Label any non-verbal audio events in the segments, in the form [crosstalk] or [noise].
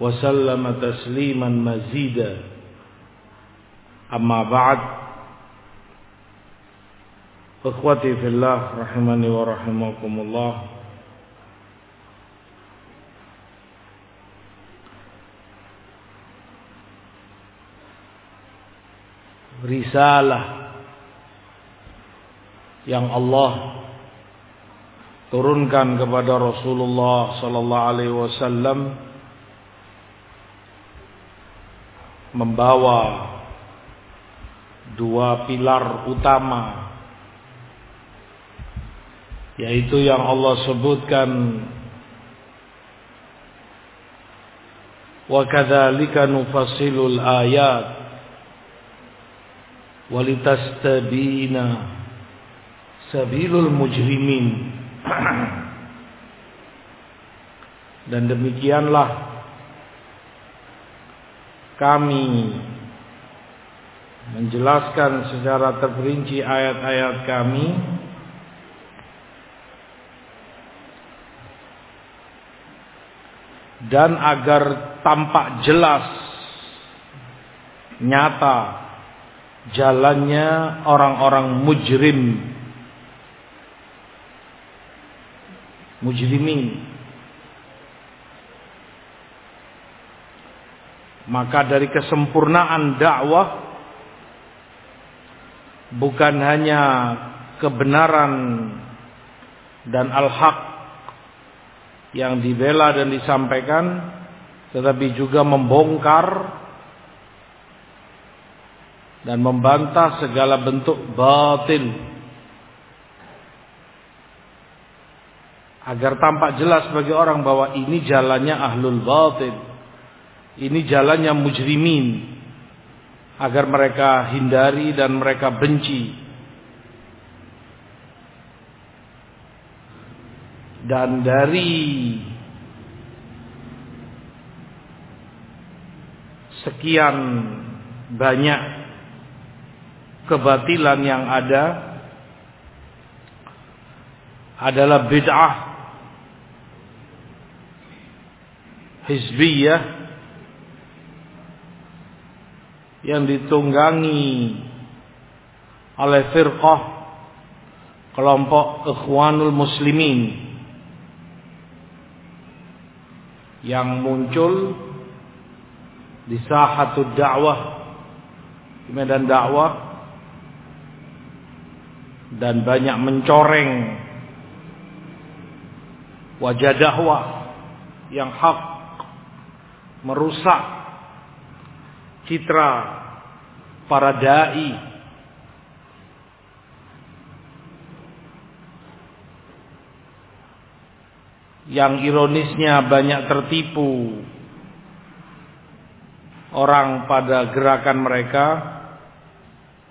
وسلم تسليما مزيدا أما بعد إخوتي في الله رحمني ورحمكم الله risalah yang Allah turunkan kepada Rasulullah sallallahu alaihi wasallam membawa dua pilar utama yaitu yang Allah sebutkan wa kadzalika nufassilul ayat walitastabina sabilul mujrimin. [clears throat] Dan demikianlah kami menjelaskan secara terperinci ayat-ayat kami. Dan agar tampak jelas nyata jalannya orang-orang mujrim. Mujrimin maka dari kesempurnaan dakwah bukan hanya kebenaran dan al-haq yang dibela dan disampaikan tetapi juga membongkar dan membantah segala bentuk batil. Agar tampak jelas bagi orang bahwa ini jalannya ahlul batil ini jalannya mujrimin agar mereka hindari dan mereka benci. Dan dari sekian banyak kebatilan yang ada adalah bid'ah hizbiyah yang ditunggangi oleh firqah kelompok ikhwanul muslimin yang muncul di sahatul dakwah di medan dakwah dan banyak mencoreng wajah dakwah yang hak merusak citra para dai. Yang ironisnya banyak tertipu. Orang pada gerakan mereka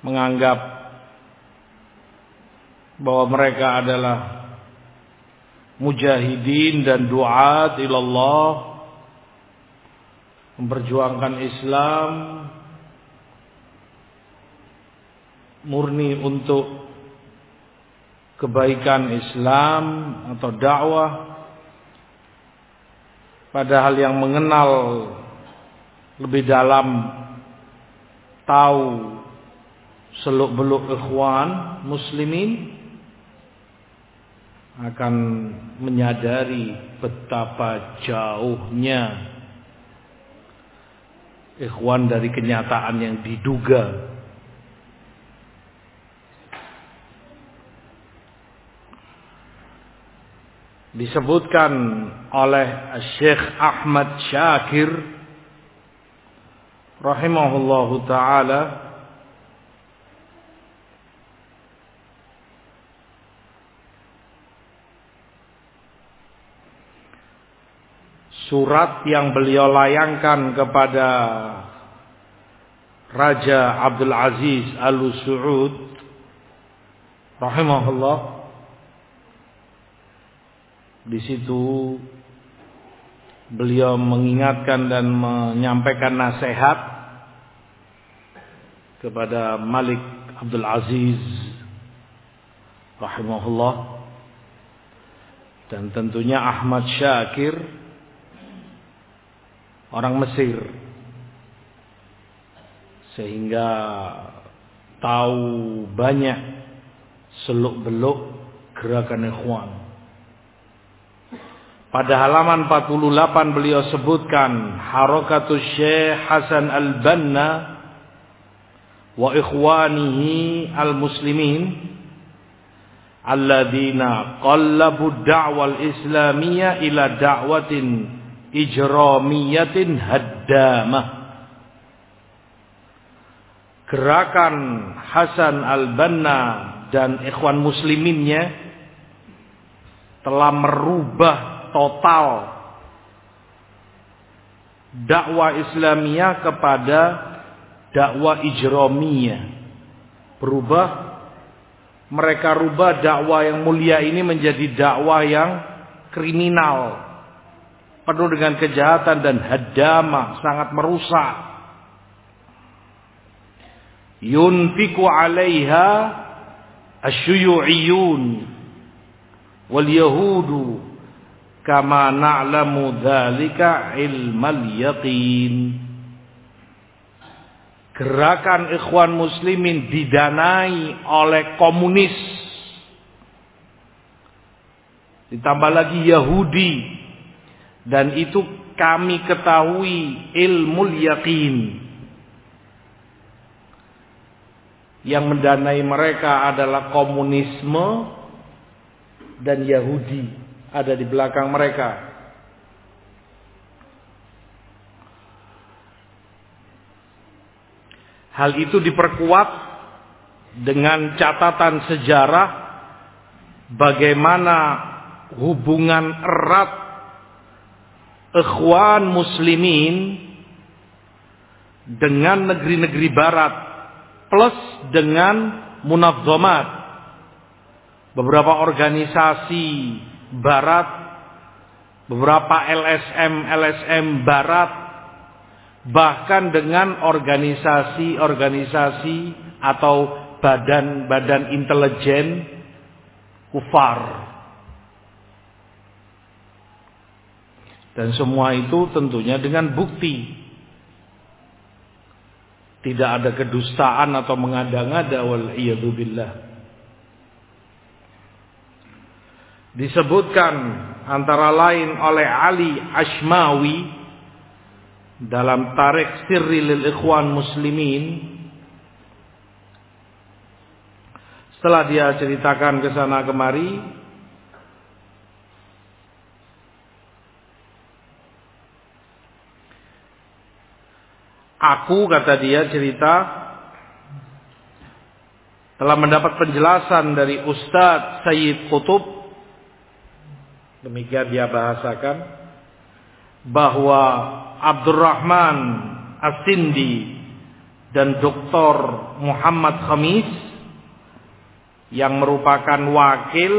menganggap bahwa mereka adalah mujahidin dan duat ilallah memperjuangkan Islam murni untuk kebaikan Islam atau dakwah. Padahal yang mengenal lebih dalam tahu seluk-beluk ikhwan muslimin akan menyadari betapa jauhnya ikhwan dari kenyataan yang diduga. Disebutkan oleh Syekh Ahmad Syakir rahimahullahu taala surat yang beliau layangkan kepada Raja Abdul Aziz Al Saud rahimahullah di situ beliau mengingatkan dan menyampaikan nasihat kepada Malik Abdul Aziz rahimahullah dan tentunya Ahmad Syakir orang Mesir sehingga tahu banyak seluk-beluk gerakan ikhwan. Pada halaman 48 beliau sebutkan harakatus Syekh Hasan Al-Banna wa ikhwanihi al-muslimin alladzina qallabu da'wal islamiyya ila da'watin ijramiyatin haddamah. Gerakan Hasan al-Banna dan ikhwan musliminnya telah merubah total dakwah Islamiyah kepada dakwah ijramiyah berubah mereka rubah dakwah yang mulia ini menjadi dakwah yang kriminal penuh dengan kejahatan dan hadama, sangat merusak. Yunfiku 'alaiha asyuyu'iyun wal yahudu kama na'lamu dzalika ilmal yaqin. Gerakan ikhwan muslimin didanai oleh komunis. Ditambah lagi Yahudi dan itu kami ketahui ilmu yakin. Yang mendanai mereka adalah komunisme dan Yahudi ada di belakang mereka. Hal itu diperkuat dengan catatan sejarah bagaimana hubungan erat ikhwan muslimin dengan negeri-negeri barat plus dengan munazzamat. Beberapa organisasi barat beberapa LSM LSM barat bahkan dengan organisasi-organisasi atau badan-badan intelijen kufar Dan semua itu tentunya dengan bukti. Tidak ada kedustaan atau mengada-ngada wal billah. Disebutkan antara lain oleh Ali Ashmawi dalam Tarik Sirri lil Ikhwan Muslimin setelah dia ceritakan ke sana kemari Aku kata dia cerita telah mendapat penjelasan dari Ustadz Sayyid Qutub demikian dia bahasakan bahwa Abdurrahman Asindi dan Dr. Muhammad Khamis yang merupakan wakil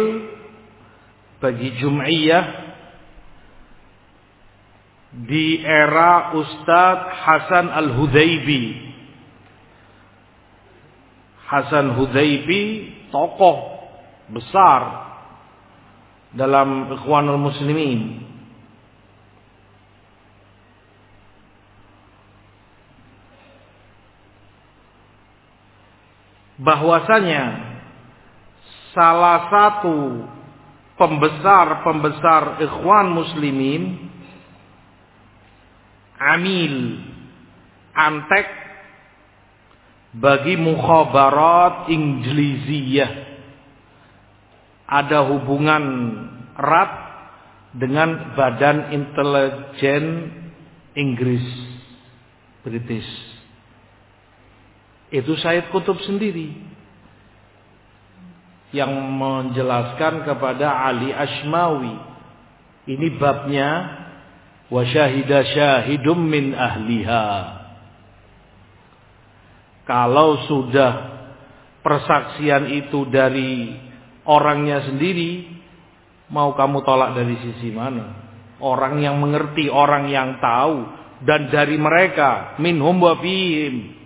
bagi Jum'iyah di era Ustadz Hasan Al-Hudaybi. Hasan Hudaybi tokoh besar dalam Ikhwanul Muslimin. Bahwasanya salah satu pembesar-pembesar Ikhwan Muslimin Amil antek bagi mukhabarat Inggrisiyah. Ada hubungan erat dengan badan intelijen Inggris British. Itu Said Kutub sendiri yang menjelaskan kepada Ali Ashmawi. Ini babnya wa syahida syahidum min ahliha. Kalau sudah persaksian itu dari orangnya sendiri, mau kamu tolak dari sisi mana? Orang yang mengerti, orang yang tahu dan dari mereka minhum wa fihim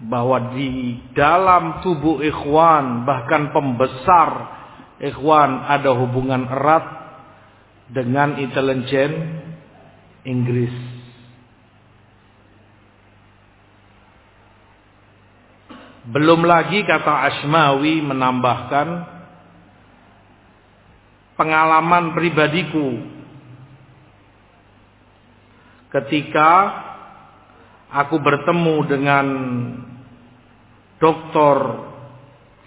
bahwa di dalam tubuh ikhwan bahkan pembesar ikhwan ada hubungan erat dengan intelijen Inggris. Belum lagi kata Ashmawi menambahkan pengalaman pribadiku ketika aku bertemu dengan Doktor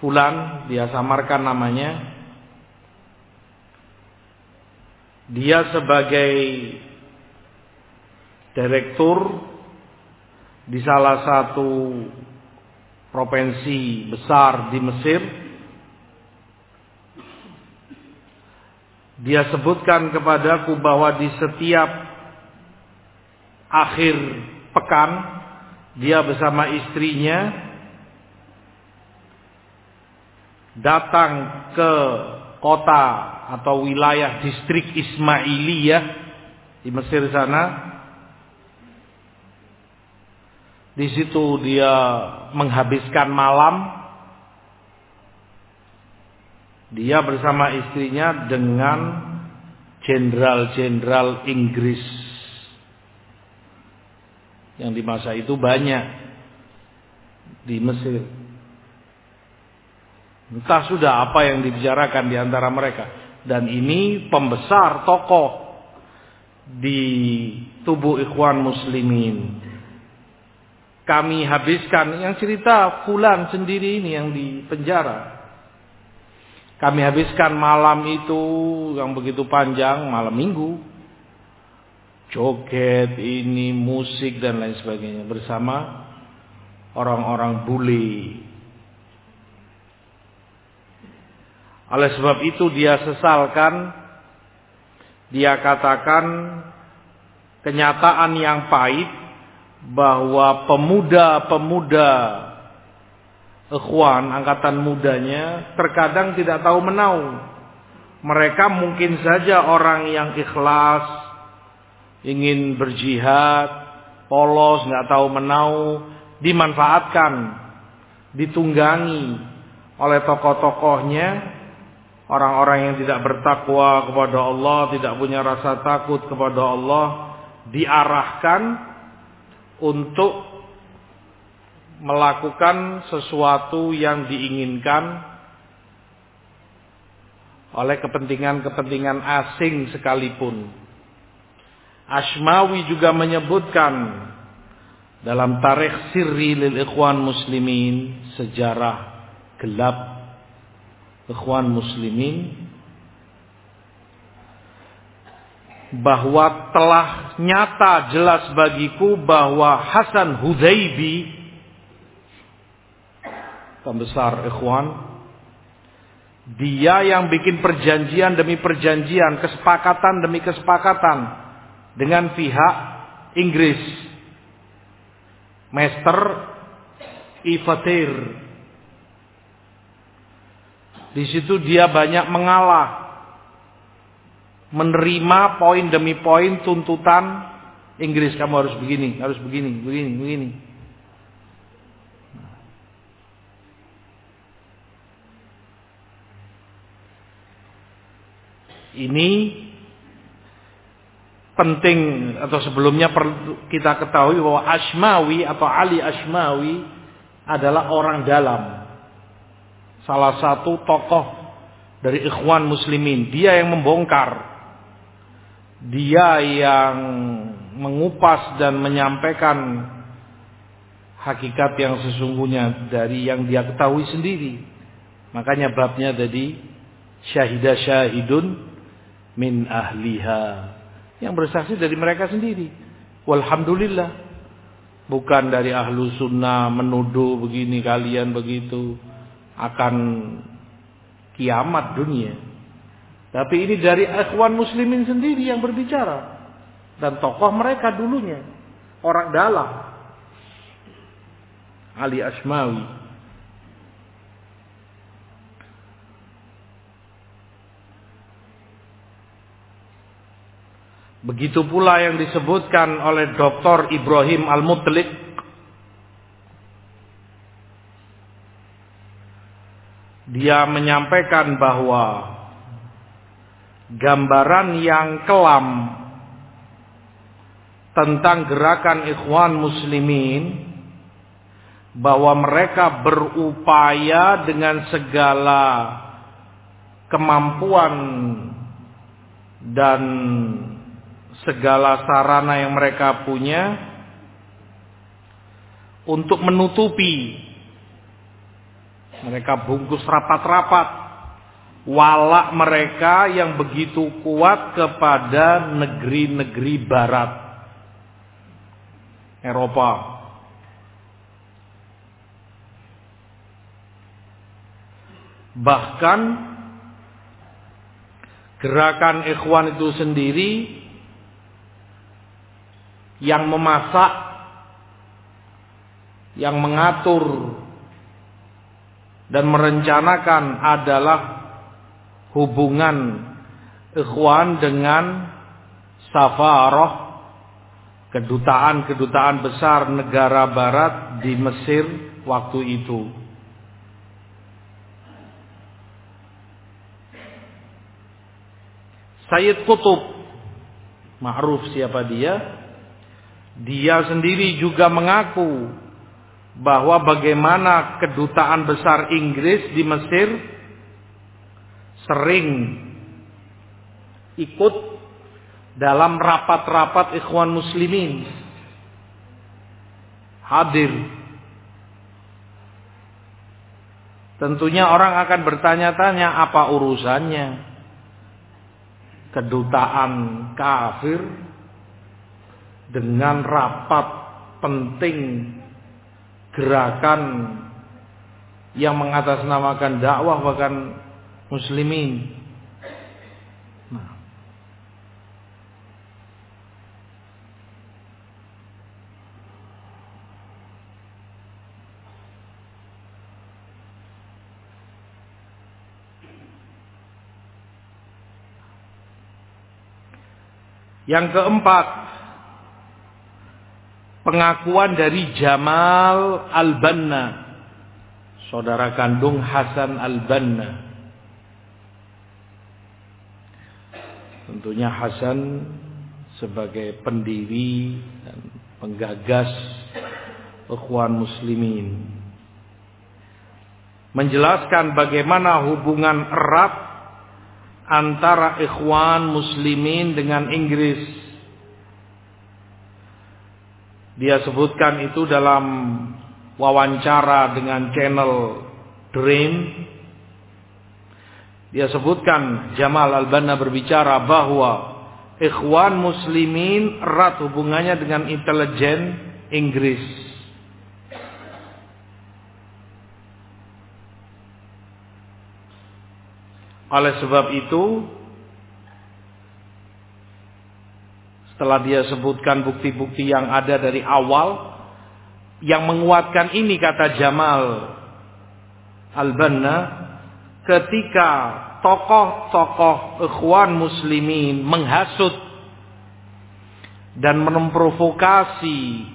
Fulan, dia samarkan namanya. Dia sebagai direktur di salah satu provinsi besar di Mesir. Dia sebutkan kepadaku bahwa di setiap akhir pekan dia bersama istrinya datang ke kota atau wilayah distrik Ismailiyah di Mesir sana. Di situ dia menghabiskan malam. Dia bersama istrinya dengan jenderal-jenderal Inggris yang di masa itu banyak di Mesir. Entah sudah apa yang dibicarakan di antara mereka. Dan ini pembesar tokoh di tubuh ikhwan muslimin. Kami habiskan yang cerita Fulan sendiri ini yang di penjara. Kami habiskan malam itu yang begitu panjang, malam minggu. Joget, ini musik dan lain sebagainya bersama orang-orang bule Oleh sebab itu dia sesalkan, dia katakan kenyataan yang pahit bahwa pemuda-pemuda ikhwan angkatan mudanya terkadang tidak tahu menau. Mereka mungkin saja orang yang ikhlas, ingin berjihad, polos, nggak tahu menau, dimanfaatkan, ditunggangi oleh tokoh-tokohnya Orang-orang yang tidak bertakwa kepada Allah, tidak punya rasa takut kepada Allah, diarahkan untuk melakukan sesuatu yang diinginkan oleh kepentingan-kepentingan asing sekalipun. Ashmawi juga menyebutkan dalam tarikh sirri lil ikhwan muslimin sejarah gelap ikhwan muslimin bahwa telah nyata jelas bagiku bahwa Hasan Hudaybi pembesar ikhwan dia yang bikin perjanjian demi perjanjian, kesepakatan demi kesepakatan dengan pihak Inggris. Master Ifatir di situ dia banyak mengalah. Menerima poin demi poin tuntutan Inggris kamu harus begini, harus begini, begini, begini. Ini penting atau sebelumnya perlu kita ketahui bahwa Ashmawi atau Ali Ashmawi adalah orang dalam salah satu tokoh dari ikhwan muslimin. Dia yang membongkar dia yang mengupas dan menyampaikan hakikat yang sesungguhnya dari yang dia ketahui sendiri. Makanya babnya tadi syahidah syahidun min ahliha yang bersaksi dari mereka sendiri. Walhamdulillah. Bukan dari ahlu sunnah menuduh begini kalian begitu akan kiamat dunia. Tapi ini dari ikhwan muslimin sendiri yang berbicara. Dan tokoh mereka dulunya. Orang dalam. Ali Asmawi. Begitu pula yang disebutkan oleh Dr. Ibrahim Al-Mutlik. Dia menyampaikan bahwa gambaran yang kelam tentang gerakan ikhwan muslimin bahwa mereka berupaya dengan segala kemampuan dan segala sarana yang mereka punya untuk menutupi mereka bungkus rapat-rapat walak mereka yang begitu kuat kepada negeri-negeri barat Eropa. Bahkan gerakan ikhwan itu sendiri yang memasak, yang mengatur dan merencanakan adalah hubungan ikhwan dengan safarah kedutaan-kedutaan besar negara barat di Mesir waktu itu. Sayyid Qutub ma'ruf siapa dia? Dia sendiri juga mengaku bahwa bagaimana kedutaan besar Inggris di Mesir sering ikut dalam rapat-rapat ikhwan muslimin. Hadir. Tentunya orang akan bertanya-tanya apa urusannya. Kedutaan kafir dengan rapat penting gerakan yang mengatasnamakan dakwah bahkan muslimin. Nah. Yang keempat, pengakuan dari Jamal Al-Banna, saudara kandung Hasan Al-Banna. Tentunya Hasan sebagai pendiri dan penggagas Ikhwan Muslimin menjelaskan bagaimana hubungan erat antara Ikhwan Muslimin dengan Inggris. Dia sebutkan itu dalam wawancara dengan channel Dream dia sebutkan Jamal Al-Banna berbicara bahwa ikhwan muslimin erat hubungannya dengan intelijen Inggris. Oleh sebab itu setelah dia sebutkan bukti-bukti yang ada dari awal yang menguatkan ini kata Jamal Al-Banna ketika tokoh-tokoh ikhwan muslimin menghasut dan memprovokasi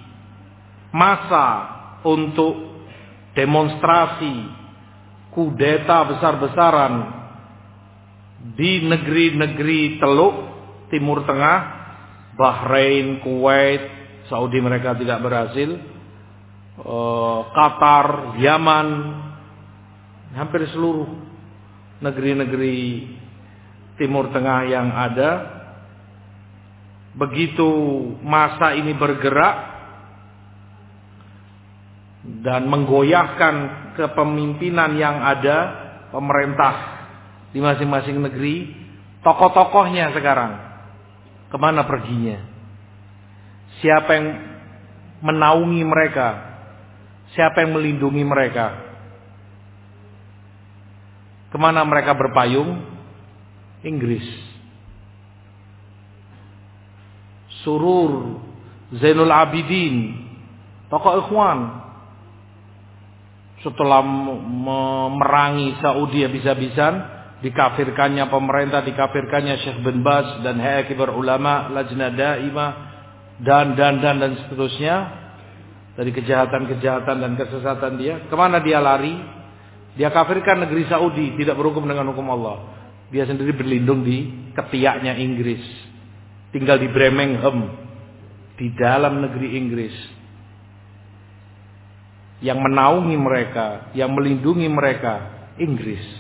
masa untuk demonstrasi kudeta besar-besaran di negeri-negeri Teluk Timur Tengah, Bahrain, Kuwait, Saudi mereka tidak berhasil, eh, Qatar, Yaman, hampir seluruh negeri-negeri Timur Tengah yang ada. Begitu masa ini bergerak dan menggoyahkan kepemimpinan yang ada pemerintah di masing-masing negeri, tokoh-tokohnya sekarang ke mana perginya? Siapa yang menaungi mereka? Siapa yang melindungi mereka? Ke mana mereka berpayung? Inggris. Surur Zainul Abidin, tokoh ikhwan. Setelah memerangi Saudi habis-habisan, dikafirkannya pemerintah, dikafirkannya Syekh bin Bas dan Hayat Kibar Ulama, Lajnah Daimah, dan dan dan dan seterusnya dari kejahatan-kejahatan dan kesesatan dia. Ke mana dia lari? Dia kafirkan negeri Saudi, tidak berhukum dengan hukum Allah. Dia sendiri berlindung di ketiaknya Inggris. Tinggal di Birmingham, di dalam negeri Inggris. Yang menaungi mereka, yang melindungi mereka, Inggris.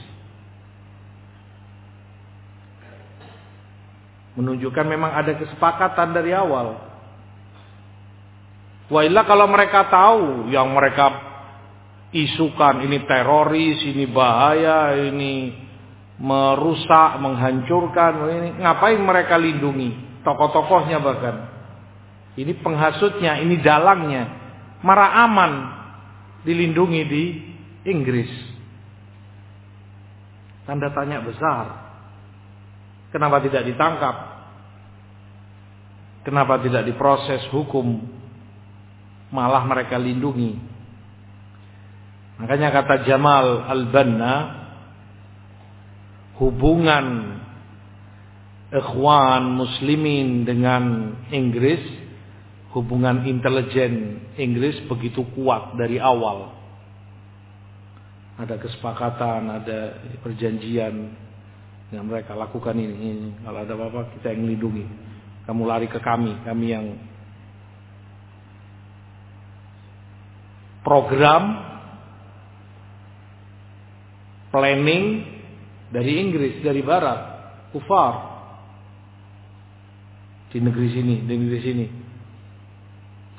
Menunjukkan memang ada kesepakatan dari awal Wailah kalau mereka tahu yang mereka isukan ini teroris, ini bahaya, ini merusak, menghancurkan, ini ngapain mereka lindungi tokoh-tokohnya bahkan. Ini penghasutnya, ini dalangnya. Marah aman dilindungi di Inggris. Tanda tanya besar. Kenapa tidak ditangkap? Kenapa tidak diproses hukum malah mereka lindungi. Makanya kata Jamal Al-Banna hubungan ikhwan muslimin dengan Inggris hubungan intelijen Inggris begitu kuat dari awal. Ada kesepakatan, ada perjanjian yang mereka lakukan ini, ini. Kalau ada apa-apa kita yang lindungi. Kamu lari ke kami, kami yang program planning dari Inggris, dari Barat, kufar di negeri sini, di negeri sini.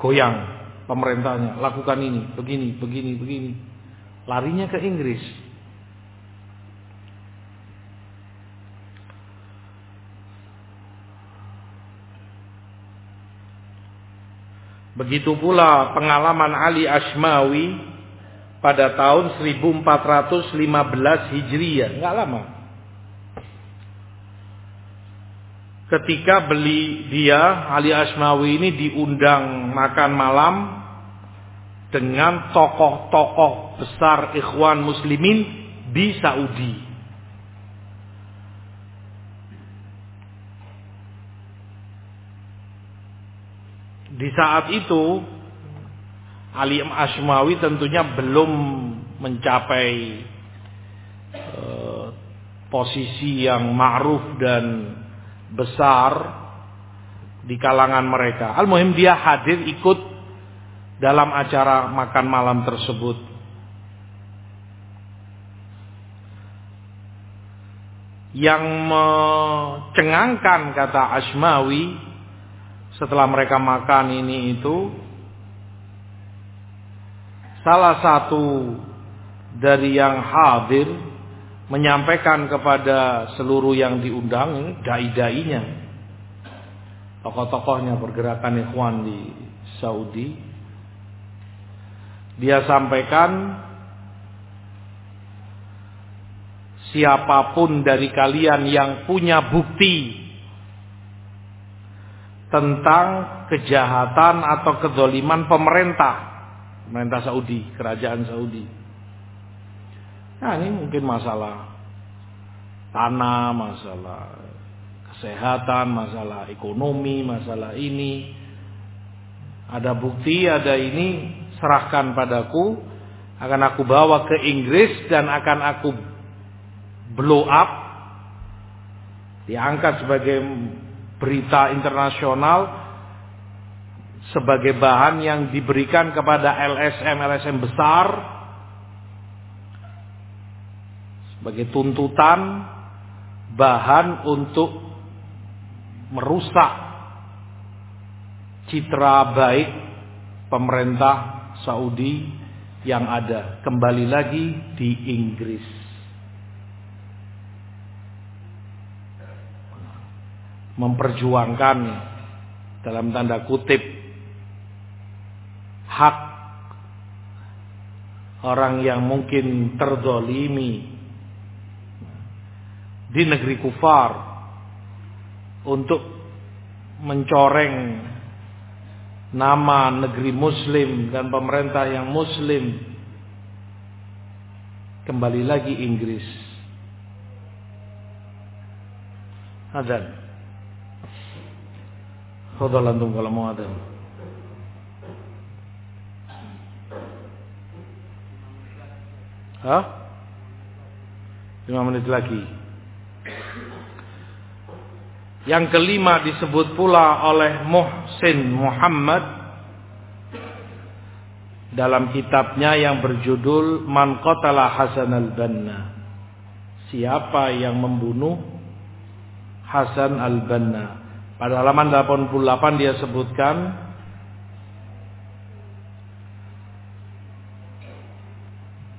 Goyang pemerintahnya, lakukan ini, begini, begini, begini. Larinya ke Inggris. Begitu pula pengalaman Ali Ashmawi pada tahun 1415 Hijriah, enggak lama. Ketika beli dia Ali Ashmawi ini diundang makan malam dengan tokoh-tokoh besar ikhwan muslimin di Saudi. Di saat itu Ali Ashmawi tentunya belum mencapai uh, posisi yang ma'ruf dan besar di kalangan mereka. Al-Muhim dia hadir ikut dalam acara makan malam tersebut. Yang mencengangkan kata Ashmawi setelah mereka makan ini itu salah satu dari yang hadir menyampaikan kepada seluruh yang diundang dai-dainya. Tokoh-tokohnya pergerakan ikhwan di Saudi. Dia sampaikan siapa pun dari kalian yang punya bukti tentang kejahatan atau kedoliman pemerintah pemerintah Saudi, kerajaan Saudi. Nah ini mungkin masalah tanah, masalah kesehatan, masalah ekonomi, masalah ini. Ada bukti, ada ini, serahkan padaku, akan aku bawa ke Inggris dan akan aku blow up, diangkat sebagai berita internasional sebagai bahan yang diberikan kepada LSM-LSM besar sebagai tuntutan bahan untuk merusak citra baik pemerintah Saudi yang ada kembali lagi di Inggris. Memperjuangkan dalam tanda kutip hak orang yang mungkin terdolimi di negeri kufar untuk mencoreng nama negeri muslim dan pemerintah yang muslim. Kembali lagi Inggris. Azan Fadal antum kalau mau ada Hah? 5 menit lagi yang kelima disebut pula oleh Muhsin Muhammad dalam kitabnya yang berjudul Man Qatala Hasan al-Banna. Siapa yang membunuh Hasan al-Banna? Pada halaman 88 dia sebutkan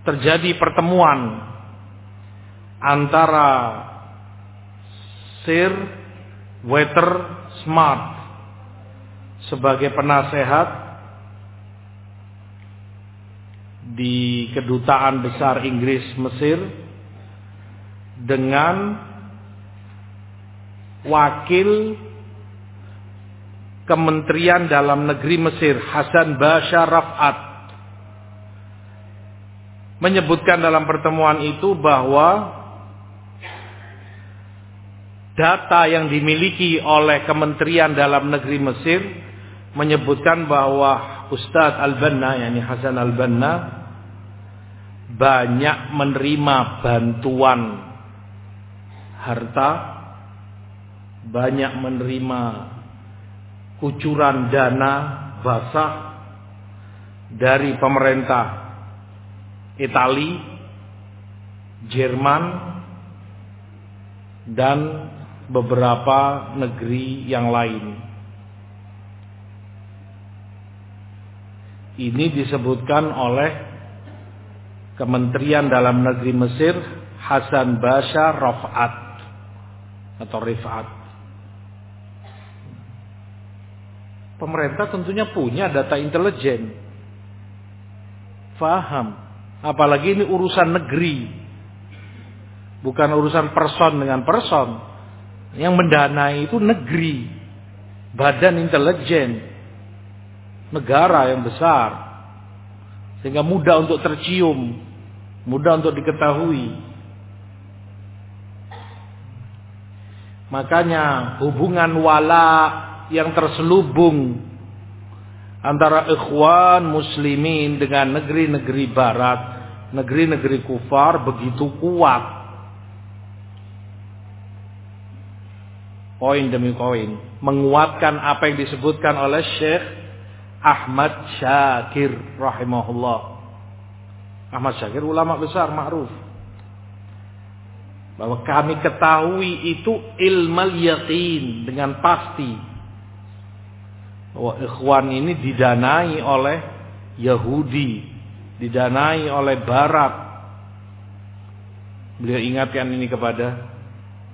terjadi pertemuan antara Sir Waiter Smart sebagai penasehat di kedutaan besar Inggris Mesir dengan wakil Kementerian Dalam Negeri Mesir Hasan Basha Rafat menyebutkan dalam pertemuan itu bahwa data yang dimiliki oleh Kementerian Dalam Negeri Mesir menyebutkan bahwa Ustadz Al-Banna, yakni Hasan Al-Banna, banyak menerima bantuan harta, banyak menerima kucuran dana basah dari pemerintah Itali, Jerman, dan beberapa negeri yang lain. Ini disebutkan oleh Kementerian Dalam Negeri Mesir Hasan Basha Rafat atau Rifat. Pemerintah tentunya punya data intelijen. Faham. Apalagi ini urusan negeri. Bukan urusan person dengan person. Yang mendanai itu negeri, badan intelijen, negara yang besar. Sehingga mudah untuk tercium, mudah untuk diketahui. Makanya hubungan wala yang terselubung antara ikhwan muslimin dengan negeri-negeri barat, negeri-negeri kufar begitu kuat. poin demi poin menguatkan apa yang disebutkan oleh Syekh Ahmad Syakir rahimahullah. Ahmad Syakir ulama besar ma'ruf. Bahwa kami ketahui itu ilmal yakin dengan pasti. Bahwa ikhwan ini didanai oleh Yahudi, didanai oleh Barat. Beliau ingatkan ini kepada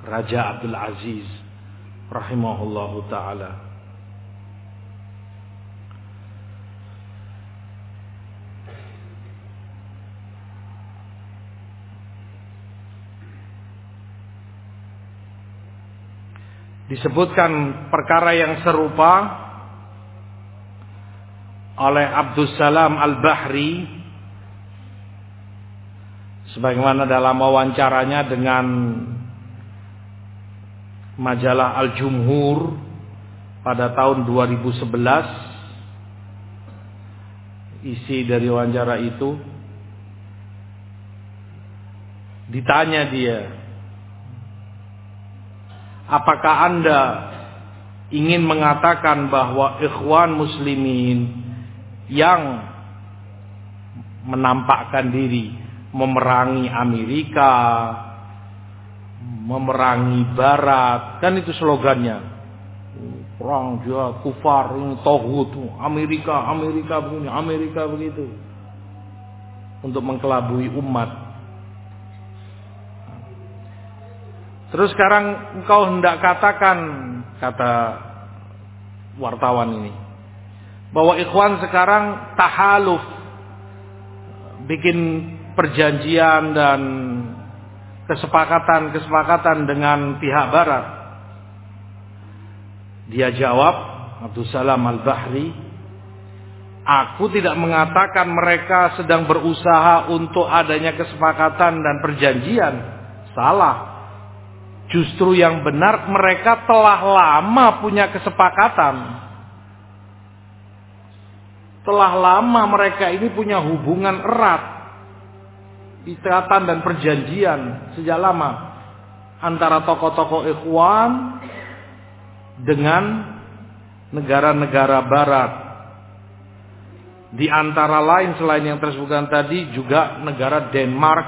Raja Abdul Aziz rahimahullahu taala. Disebutkan perkara yang serupa oleh Abdus Salam Al-Bahri. Sebagaimana dalam wawancaranya dengan majalah Al-Jumhur pada tahun 2011 isi dari wawancara itu ditanya dia apakah anda ingin mengatakan bahwa ikhwan muslimin yang menampakkan diri memerangi Amerika memerangi barat kan itu slogannya Perang jihad, kufar, tohut, Amerika, Amerika begini, Amerika begitu. Untuk mengkelabui umat. Terus sekarang engkau hendak katakan, kata wartawan ini. Bahwa ikhwan sekarang tahaluf. Bikin perjanjian dan kesepakatan-kesepakatan dengan pihak barat. Dia jawab, Abdul Salam Al-Bahri, Aku tidak mengatakan mereka sedang berusaha untuk adanya kesepakatan dan perjanjian. Salah. Justru yang benar mereka telah lama punya kesepakatan. Telah lama mereka ini punya hubungan erat. Ikatan dan perjanjian sejak lama. Antara tokoh-tokoh ikhwan dengan negara-negara barat. Di antara lain selain yang tersebutkan tadi juga negara Denmark,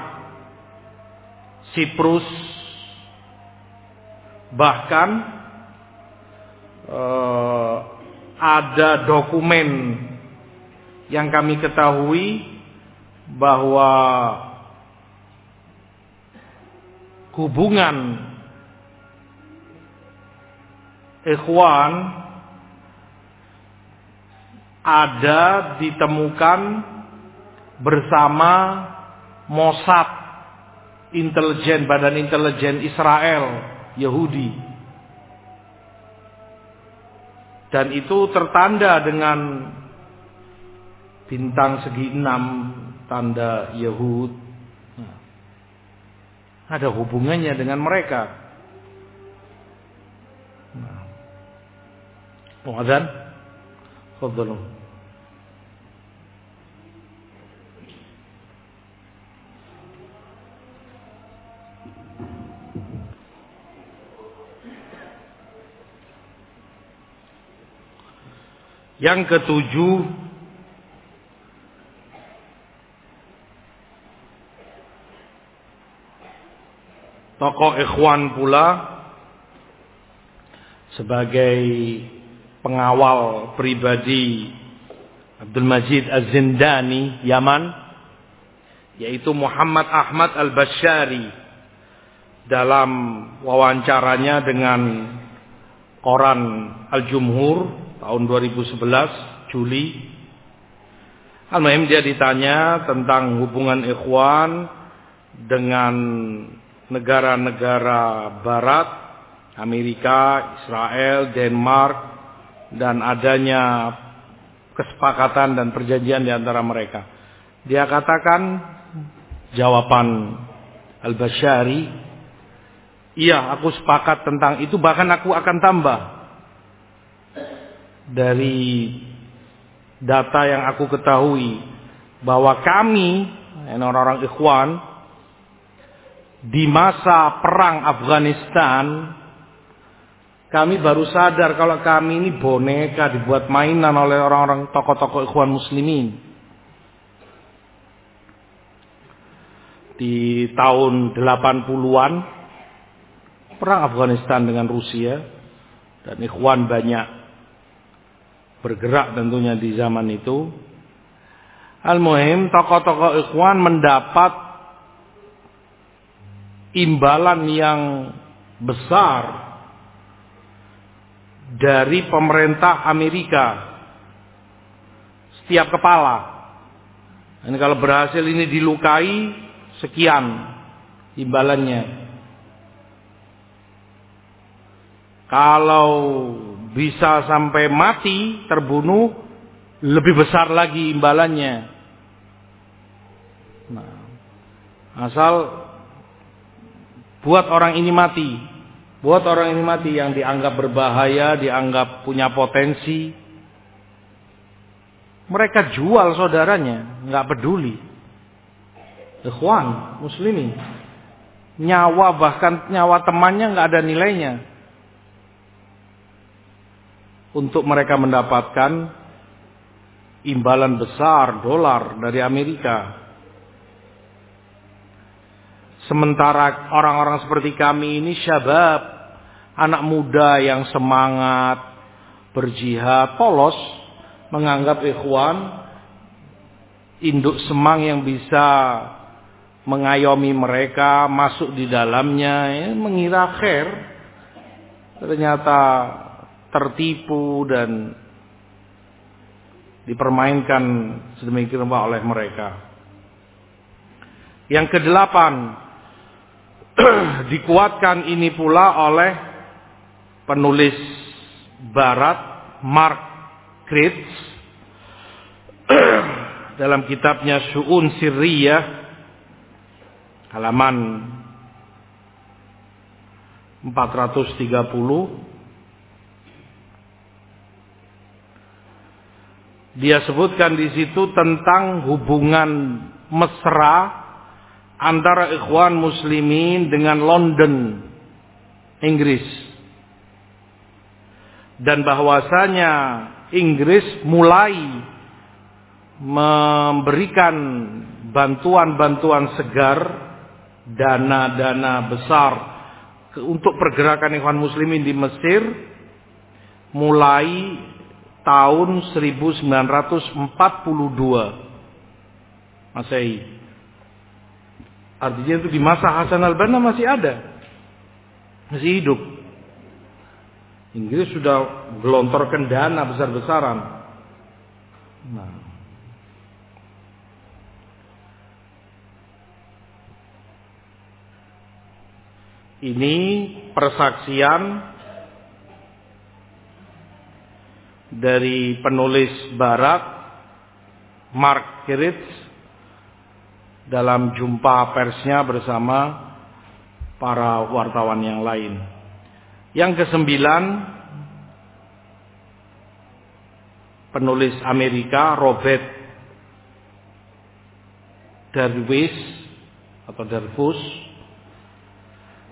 Siprus, bahkan eh, ada dokumen yang kami ketahui bahwa hubungan ikhwan ada ditemukan bersama Mossad intelijen badan intelijen Israel Yahudi. Dan itu tertanda dengan bintang segi enam tanda Yahud nah, ada hubungannya dengan mereka Muadzan. Fadhalu. Yang ketujuh Tokoh ikhwan pula sebagai pengawal pribadi Abdul Majid Az-Zindani Yaman yaitu Muhammad Ahmad Al-Bashari dalam wawancaranya dengan koran Al-Jumhur tahun 2011 Juli. Al-Mahim dia ditanya tentang hubungan ikhwan dengan negara-negara barat Amerika, Israel, Denmark dan adanya kesepakatan dan perjanjian di antara mereka. Dia katakan jawaban Al-Bashari, iya aku sepakat tentang itu bahkan aku akan tambah dari data yang aku ketahui bahwa kami orang-orang ikhwan di masa perang Afghanistan kami baru sadar kalau kami ini boneka dibuat mainan oleh orang-orang tokoh-tokoh ikhwan muslimin. Di tahun 80-an perang Afghanistan dengan Rusia dan ikhwan banyak bergerak tentunya di zaman itu. Al-Muhim tokoh-tokoh ikhwan mendapat imbalan yang besar dari pemerintah Amerika setiap kepala. Ini kalau berhasil ini dilukai sekian imbalannya. Kalau bisa sampai mati terbunuh lebih besar lagi imbalannya. Nah, asal buat orang ini mati Buat orang ini mati yang dianggap berbahaya, dianggap punya potensi. Mereka jual saudaranya, nggak peduli. Ikhwan, muslimin. Nyawa bahkan nyawa temannya nggak ada nilainya. Untuk mereka mendapatkan imbalan besar dolar dari Amerika. Sementara orang-orang seperti kami ini syabab, anak muda yang semangat, berjihad polos menganggap ikhwan induk semang yang bisa mengayomi mereka masuk di dalamnya ya, mengira khair ternyata tertipu dan dipermainkan sedemikian rupa oleh mereka. Yang kedelapan, [clears throat] dikuatkan ini pula oleh penulis barat Mark Kritz [clears throat] dalam kitabnya Su'un Sirriyah halaman 430 Dia sebutkan di situ tentang hubungan mesra antara ikhwan muslimin dengan London, Inggris. Dan bahwasanya Inggris mulai memberikan bantuan-bantuan segar, dana-dana besar untuk pergerakan ikhwan muslimin di Mesir mulai tahun 1942 Masehi. Artinya itu di masa Hasan al-Banna masih ada. Masih hidup. Inggris sudah gelontorkan dana besar-besaran. Nah. Ini persaksian dari penulis barat Mark Kiritz dalam jumpa persnya bersama para wartawan yang lain. Yang kesembilan penulis Amerika Robert Darwis atau Darfus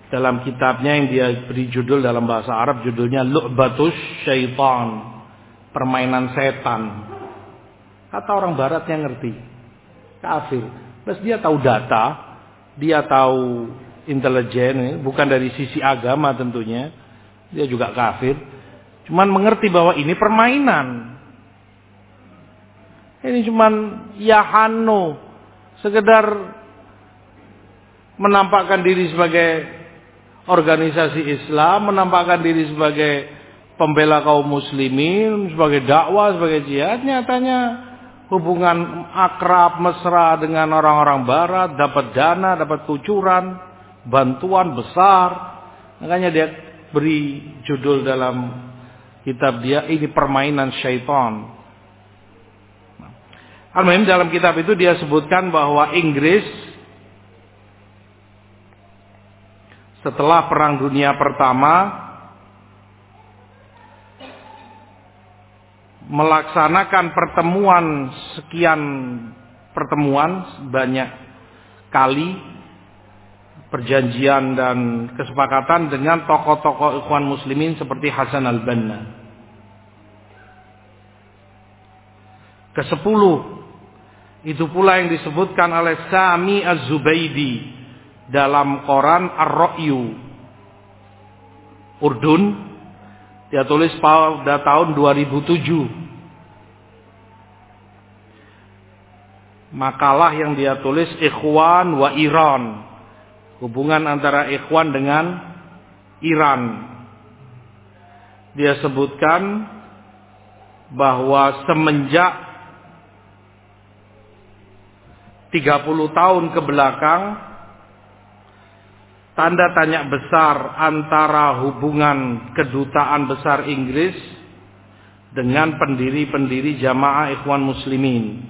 dalam kitabnya yang dia beri judul dalam bahasa Arab judulnya Lu'batus Syaitan permainan setan. Kata orang barat yang ngerti. Kafir. Plus dia tahu data, dia tahu intelijen, bukan dari sisi agama tentunya. Dia juga kafir. Cuman mengerti bahwa ini permainan. Ini cuman yahano. Sekedar menampakkan diri sebagai organisasi Islam, menampakkan diri sebagai pembela kaum muslimin, sebagai dakwah, sebagai jihad, nyatanya hubungan akrab, mesra dengan orang-orang barat, dapat dana, dapat kucuran, bantuan besar. Makanya dia beri judul dalam kitab dia, ini permainan syaitan. al dalam kitab itu dia sebutkan bahwa Inggris setelah perang dunia pertama melaksanakan pertemuan sekian pertemuan banyak kali perjanjian dan kesepakatan dengan tokoh-tokoh ikhwan muslimin seperti Hasan al-Banna. Kesepuluh. Itu pula yang disebutkan oleh Sami Az-Zubaidi dalam koran Ar-Ra'yu. Urdun dia tulis pada tahun 2007. Makalah yang dia tulis Ikhwan wa Iran. Hubungan antara Ikhwan dengan Iran. Dia sebutkan bahwa semenjak 30 tahun ke belakang tanda tanya besar antara hubungan kedutaan besar Inggris dengan pendiri-pendiri jamaah ikhwan muslimin.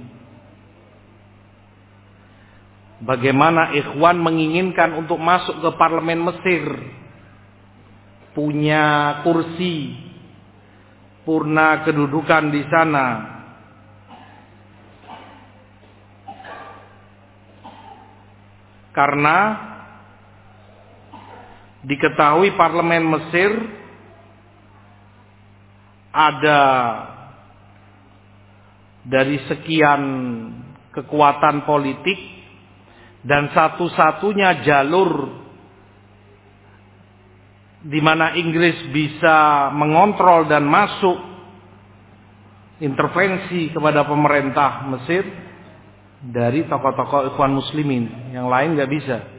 Bagaimana ikhwan menginginkan untuk masuk ke parlemen Mesir. Punya kursi. Purna kedudukan di sana. Karena Diketahui parlemen Mesir ada dari sekian kekuatan politik dan satu-satunya jalur di mana Inggris bisa mengontrol dan masuk intervensi kepada pemerintah Mesir dari tokoh-tokoh ikhwan muslimin. Yang lain nggak bisa.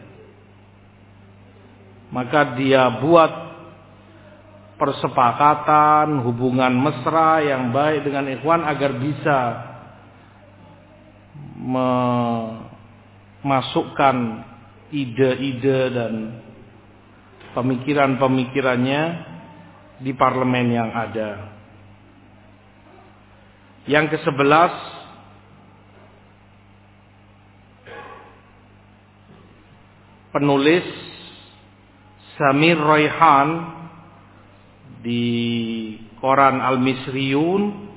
Maka dia buat persepakatan, hubungan mesra yang baik dengan ikhwan agar bisa memasukkan ide-ide dan pemikiran-pemikirannya di parlemen yang ada. Yang ke-11 penulis Samir Royhan di koran Al-Misriyun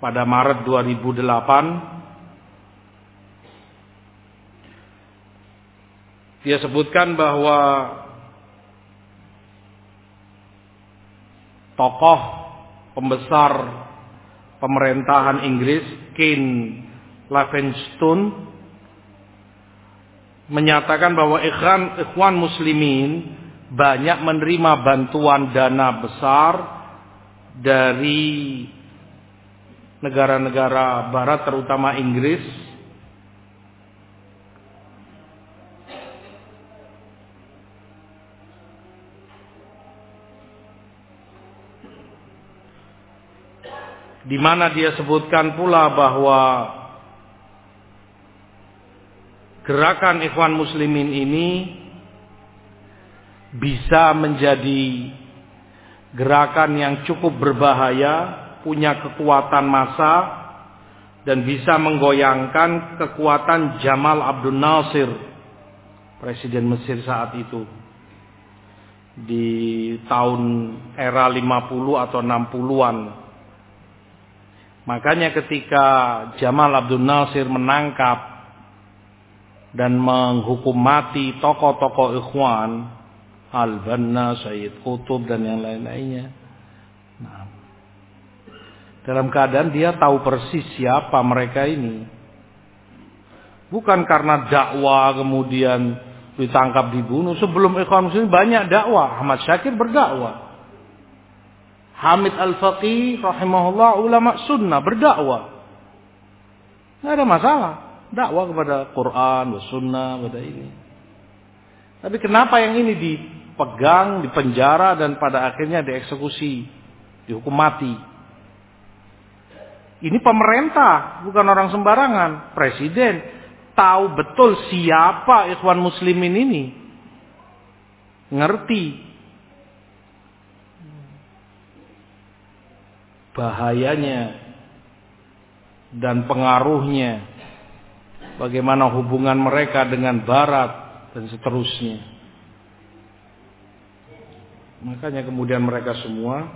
pada Maret 2008 dia sebutkan bahwa tokoh pembesar pemerintahan Inggris Ken Livingstone menyatakan bahwa ikhwan, ikhwan muslimin banyak menerima bantuan dana besar dari negara-negara barat terutama Inggris. Di mana dia sebutkan pula bahwa gerakan ikhwan muslimin ini bisa menjadi gerakan yang cukup berbahaya, punya kekuatan massa dan bisa menggoyangkan kekuatan Jamal Abdul Nasir, presiden Mesir saat itu. Di tahun era 50 atau 60-an Makanya ketika Jamal Abdul Nasir menangkap dan menghukum mati tokoh-tokoh ikhwan, Al-Banna, Sayyid Qutub dan yang lain-lainnya. Nah, dalam keadaan dia tahu persis siapa mereka ini. Bukan karena dakwah kemudian ditangkap dibunuh. Sebelum ikhwan muslim banyak dakwah. Ahmad Syakir berdakwah. Hamid Al-Faqih rahimahullah ulama sunnah berdakwah. Nggak ada masalah. Dakwah kepada Quran, sunnah, pada ini. Tapi kenapa yang ini dipegang, dipenjara dan pada akhirnya dieksekusi, dihukum mati? Ini pemerintah, bukan orang sembarangan. Presiden tahu betul siapa ikhwan muslimin ini. Ngerti bahayanya dan pengaruhnya bagaimana hubungan mereka dengan barat dan seterusnya makanya kemudian mereka semua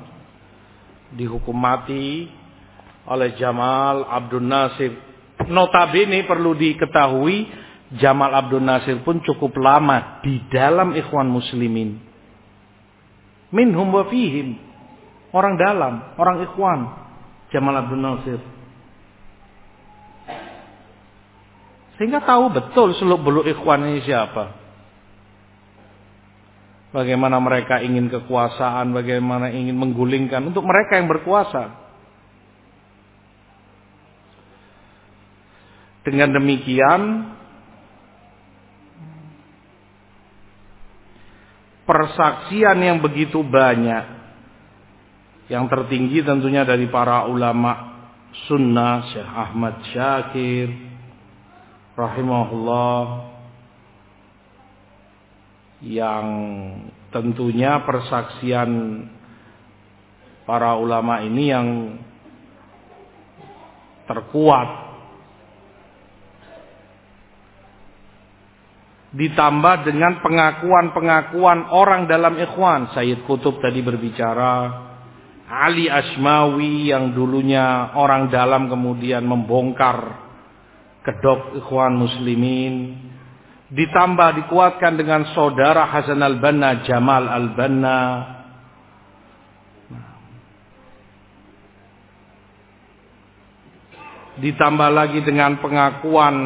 dihukum mati oleh Jamal Abdul Nasir notabene perlu diketahui Jamal Abdul Nasir pun cukup lama di dalam ikhwan muslimin minhum wa fihim Orang dalam, orang ikhwan. Jamal Abdul Nasir. Sehingga tahu betul seluk beluk ikhwan ini siapa. Bagaimana mereka ingin kekuasaan, bagaimana ingin menggulingkan untuk mereka yang berkuasa. Dengan demikian, persaksian yang begitu banyak yang tertinggi tentunya dari para ulama sunnah Syekh Ahmad Syakir rahimahullah yang tentunya persaksian para ulama ini yang terkuat. Ditambah dengan pengakuan-pengakuan orang dalam ikhwan. Sayyid Kutub tadi berbicara Ali Asmawi yang dulunya orang dalam kemudian membongkar kedok ikhwan muslimin ditambah dikuatkan dengan saudara Hasan al-Banna Jamal al-Banna ditambah lagi dengan pengakuan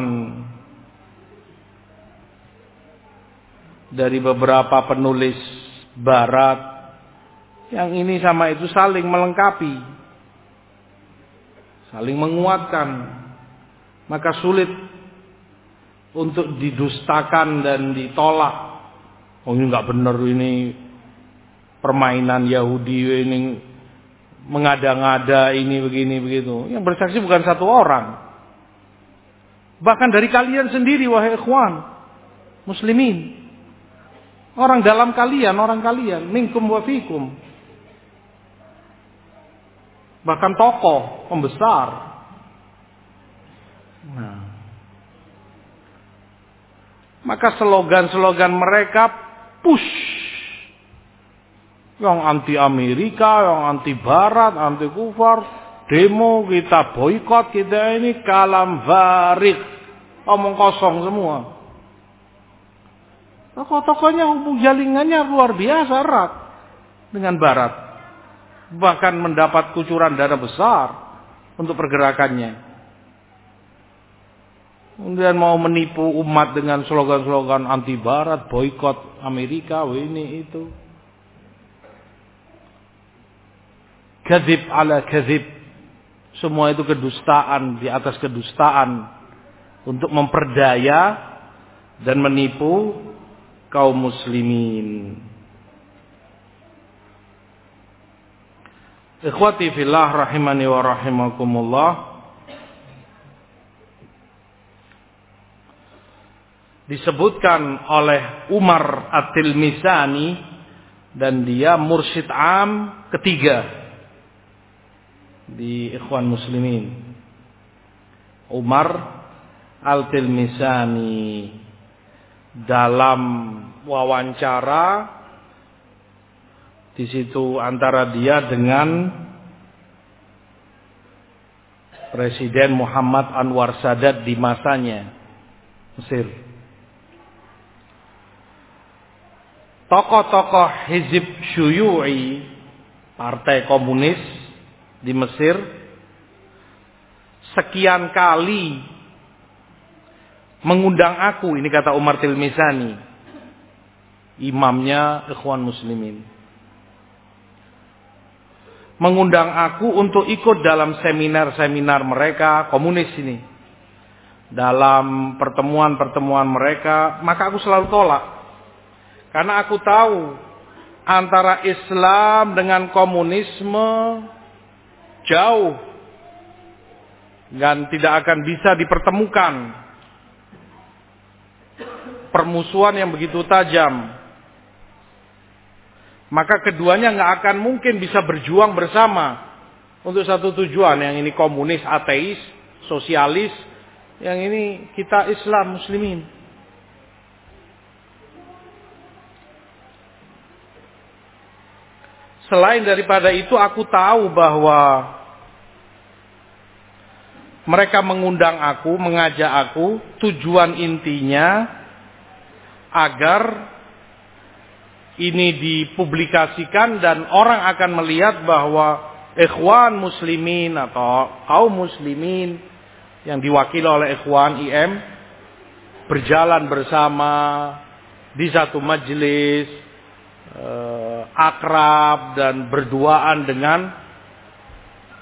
dari beberapa penulis barat Yang ini sama itu saling melengkapi. Saling menguatkan. Maka sulit untuk didustakan dan ditolak. Oh ini nggak benar ini permainan Yahudi ini mengada-ngada ini begini begitu. Yang bersaksi bukan satu orang. Bahkan dari kalian sendiri wahai ikhwan muslimin. Orang dalam kalian, orang kalian, minkum wa fikum. Bahkan tokoh, pembesar. Nah. Maka slogan-slogan mereka push. Yang anti Amerika, yang anti Barat, anti kufar. Demo kita boykot kita ini kalam varik. Omong kosong semua. Tokoh-tokohnya hubung jalingannya luar biasa erat dengan Barat. Bahkan mendapat kucuran dana besar untuk pergerakannya. Kemudian mau menipu umat dengan slogan-slogan anti Barat, boykot Amerika, ini itu. Kadib ala kadib. Semua itu kedustaan di atas kedustaan. Untuk memperdaya dan menipu kaum muslimin. Ikhwati fillah rahimani wa rahimakumullah. Disebutkan oleh Umar At-Tilmisani dan dia mursyid am ketiga di ikhwan muslimin. Umar Al-Tilmisani dalam wawancara di situ antara dia dengan Presiden Muhammad Anwar Sadat di masanya Mesir. Tokoh-tokoh Hizib Syuyu'i, partai komunis di Mesir, sekian kali mengundang aku ini kata Umar Tilmisani imamnya ikhwan muslimin. Mengundang aku untuk ikut dalam seminar-seminar mereka komunis ini. Dalam pertemuan-pertemuan mereka maka aku selalu tolak karena aku tahu antara Islam dengan komunisme jauh dan tidak akan bisa dipertemukan permusuhan yang begitu tajam. Maka keduanya nggak akan mungkin bisa berjuang bersama untuk satu tujuan. Yang ini komunis, ateis, sosialis. Yang ini kita Islam, muslimin. Selain daripada itu aku tahu bahwa mereka mengundang aku, mengajak aku, tujuan intinya agar ini dipublikasikan dan orang akan melihat bahwa ikhwan muslimin atau kaum muslimin yang diwakili oleh ikhwan IM berjalan bersama di satu majelis eh, akrab dan berduaan dengan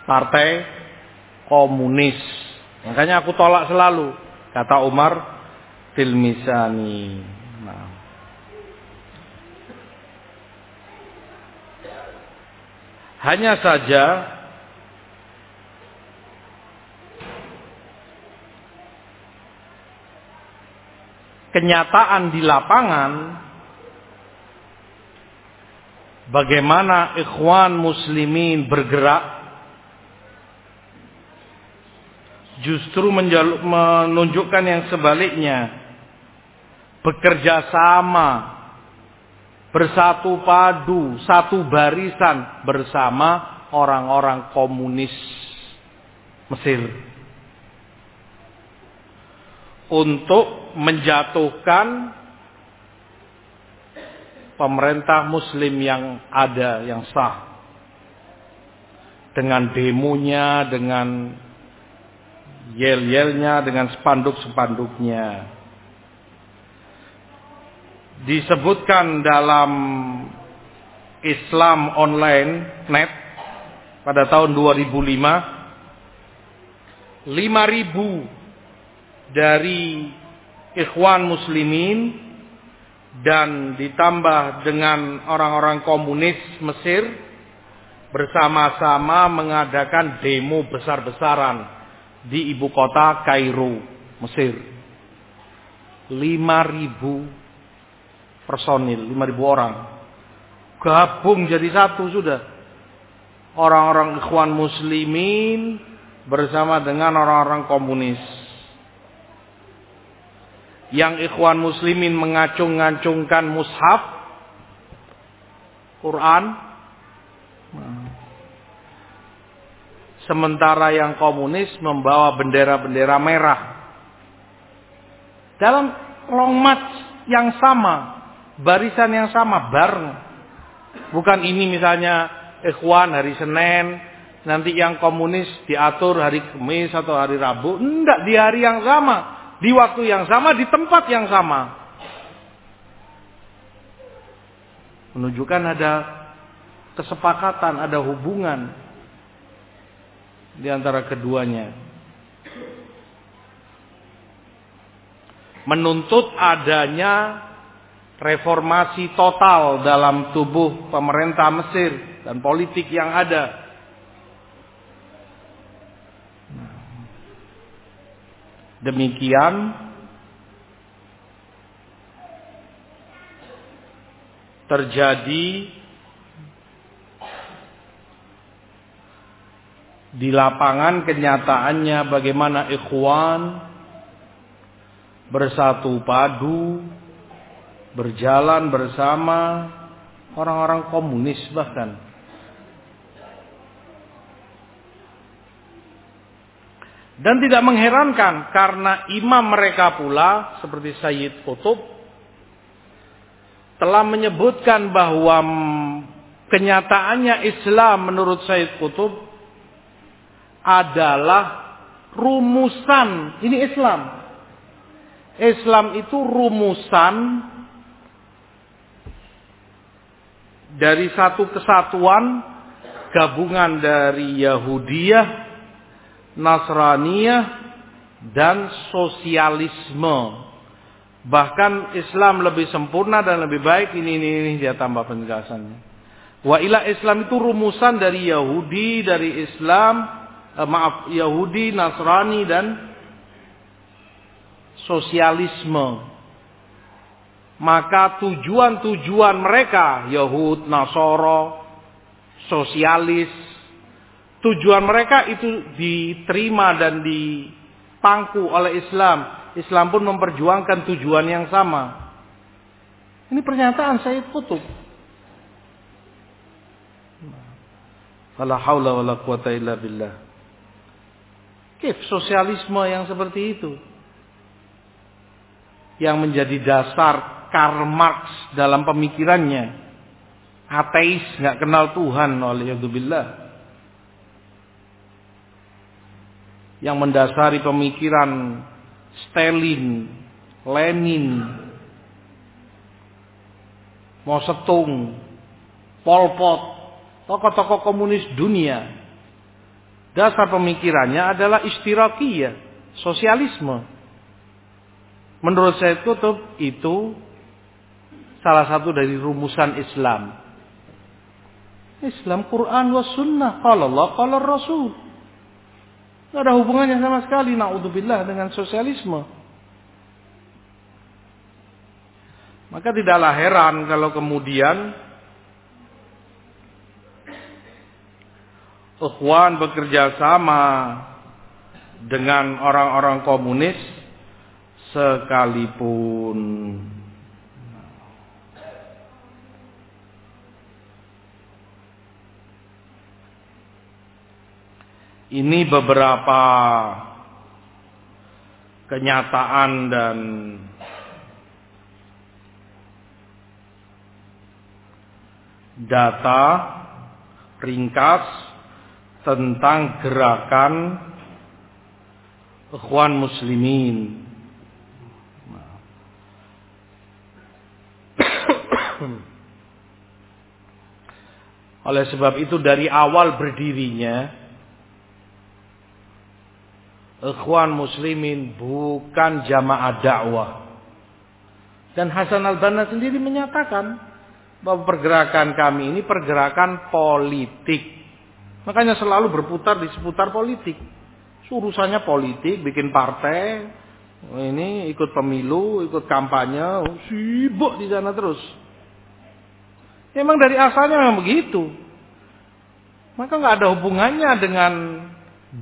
partai komunis. Makanya aku tolak selalu kata Umar Tilmisani. Nah. Hanya saja kenyataan di lapangan bagaimana ikhwan muslimin bergerak? Justru menunjukkan yang sebaliknya. Bekerja sama, bersatu padu, satu barisan bersama orang-orang komunis Mesir. Untuk menjatuhkan pemerintah muslim yang ada yang sah. Dengan demonya dengan yel-yelnya dengan spanduk-spanduknya. Disebutkan dalam Islam online net pada tahun 2005 5000 dari ikhwan muslimin dan ditambah dengan orang-orang komunis Mesir bersama-sama mengadakan demo besar-besaran di ibu kota Kairo, Mesir. 5000 personil, 5000 orang. Gabung jadi satu sudah. Orang-orang ikhwan muslimin bersama dengan orang-orang komunis yang ikhwan muslimin mengacung-ngacungkan mushaf Quran. Sementara yang komunis membawa bendera-bendera merah. Dalam long march yang sama barisan yang sama bareng. Bukan ini misalnya ikhwan hari Senin nanti yang komunis diatur hari Kamis atau hari Rabu. Enggak di hari yang sama di waktu yang sama, di tempat yang sama. Menunjukkan ada kesepakatan, ada hubungan di antara keduanya. Menuntut adanya reformasi total dalam tubuh pemerintah Mesir dan politik yang ada. Demikian. Terjadi di lapangan kenyataannya bagaimana ikhwan bersatu padu berjalan bersama orang-orang komunis bahkan Dan tidak mengherankan karena imam mereka pula seperti Sayyid Qutub telah menyebutkan bahwa kenyataannya Islam menurut Sayyid Qutub adalah rumusan. Ini Islam. Islam itu rumusan dari satu kesatuan gabungan dari Yahudiyah Nasraniyah dan sosialisme. Bahkan Islam lebih sempurna dan lebih baik ini ini, ini dia tambah penjelasannya. Wa ila Islam itu rumusan dari Yahudi, dari Islam, eh, maaf Yahudi, Nasrani dan sosialisme. Maka tujuan-tujuan mereka Yahud, Nasoro, sosialis, tujuan mereka itu diterima dan dipangku oleh Islam. Islam pun memperjuangkan tujuan yang sama. Ini pernyataan Sayyid Qutub. Wala haula wala quwata illa billah. Kif sosialisme yang seperti itu? Yang menjadi dasar Karl Marx dalam pemikirannya. Ateis, nggak kenal Tuhan oleh billah. Yang mendasari pemikiran Stalin, Lenin, Mao Zedong, Pol Pot, tokoh-tokoh komunis dunia. Dasar pemikirannya adalah istirakiyah, sosialisme. Menurut saya Kutub itu salah satu dari rumusan Islam. Islam Quran was sunnah. Kalau Allah, kalau Rasul. Tidak ada hubungannya sama sekali naudzubillah dengan sosialisme. Maka tidaklah heran kalau kemudian Ikhwan bekerja sama dengan orang-orang komunis sekalipun Ini beberapa kenyataan dan data ringkas tentang gerakan ikhwan muslimin. Oleh sebab itu dari awal berdirinya Ikhwan muslimin bukan jamaah dakwah. Dan Hasan al-Banna sendiri menyatakan bahwa pergerakan kami ini pergerakan politik. Makanya selalu berputar di seputar politik. Urusannya politik, bikin partai, ini ikut pemilu, ikut kampanye, sibuk di sana terus. Memang dari asalnya memang begitu. Maka nggak ada hubungannya dengan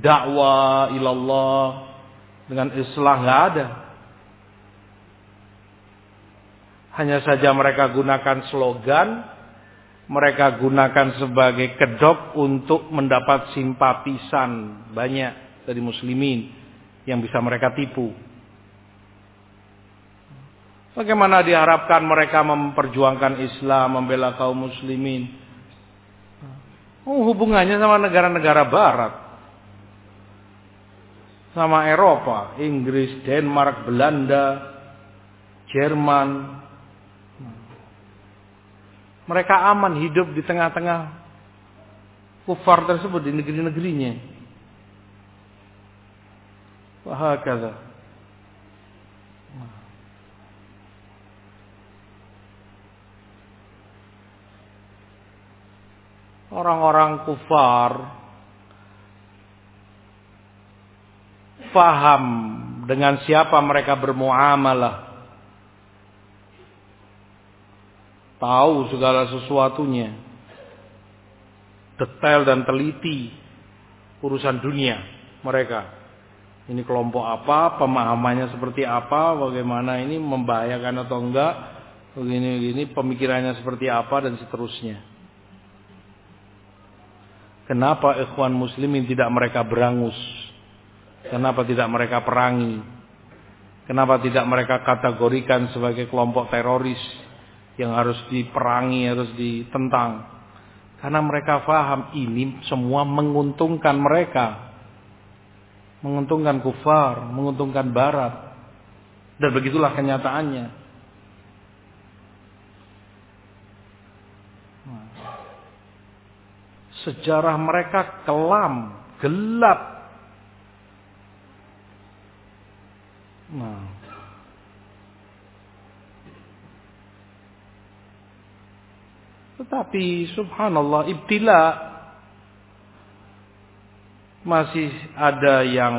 dakwah ilallah dengan islah nggak ada. Hanya saja mereka gunakan slogan, mereka gunakan sebagai kedok untuk mendapat simpatisan banyak dari muslimin yang bisa mereka tipu. Bagaimana diharapkan mereka memperjuangkan Islam, membela kaum muslimin? Oh, hubungannya sama negara-negara barat. Sama Eropa, Inggris, Denmark, Belanda, Jerman. Mereka aman hidup di tengah-tengah kufar tersebut di negeri-negerinya. Wahakala. orang-orang kufar faham dengan siapa mereka bermuamalah. Tahu segala sesuatunya. Detail dan teliti urusan dunia mereka. Ini kelompok apa, pemahamannya seperti apa, bagaimana ini membahayakan atau enggak, begini-begini, pemikirannya seperti apa dan seterusnya. Kenapa ikhwan muslimin tidak mereka berangus? Kenapa tidak mereka perangi? Kenapa tidak mereka kategorikan sebagai kelompok teroris yang harus diperangi, harus ditentang? Karena mereka faham ini semua menguntungkan mereka. Menguntungkan kufar, menguntungkan barat. Dan begitulah kenyataannya. sejarah mereka kelam, gelap. Nah. Tetapi subhanallah ibtila masih ada yang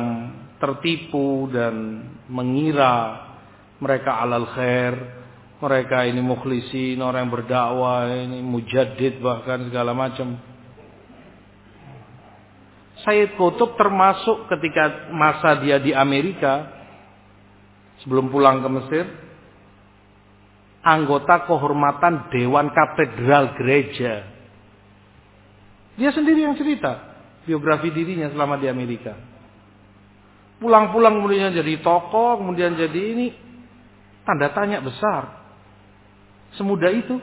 tertipu dan mengira mereka alal khair, mereka ini mukhlisin, orang yang berdakwah, ini mujaddid bahkan segala macam. Sayyid Qutb termasuk ketika masa dia di Amerika sebelum pulang ke Mesir anggota kehormatan Dewan Katedral Gereja. Dia sendiri yang cerita biografi dirinya selama di Amerika. Pulang-pulang kemudian jadi tokoh, kemudian jadi ini tanda tanya besar. Semudah itu,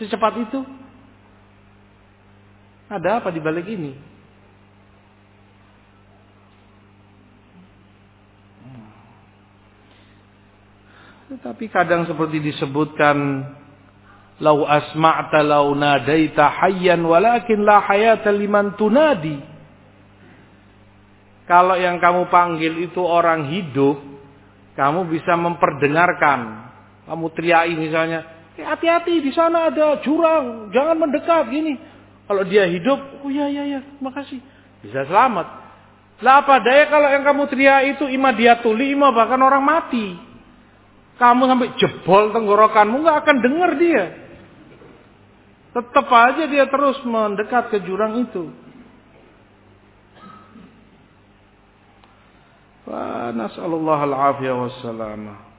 secepat itu. Ada apa di balik ini? Tetapi kadang seperti disebutkan lau asma'ta lau nadaita hayyan walakin la hayata liman tunadi. Kalau yang kamu panggil itu orang hidup, kamu bisa memperdengarkan. Kamu teriaki misalnya, eh, hati-hati di sana ada jurang, jangan mendekat gini. Kalau dia hidup, oh iya iya iya, makasih. Bisa selamat. Lah apa daya kalau yang kamu teriak itu ima dia tuli, ima bahkan orang mati. Kamu sampai jebol tenggorokanmu nggak akan dengar dia. Tetap aja dia terus mendekat ke jurang itu. Wa nas'alullah al-afiyah wassalamah.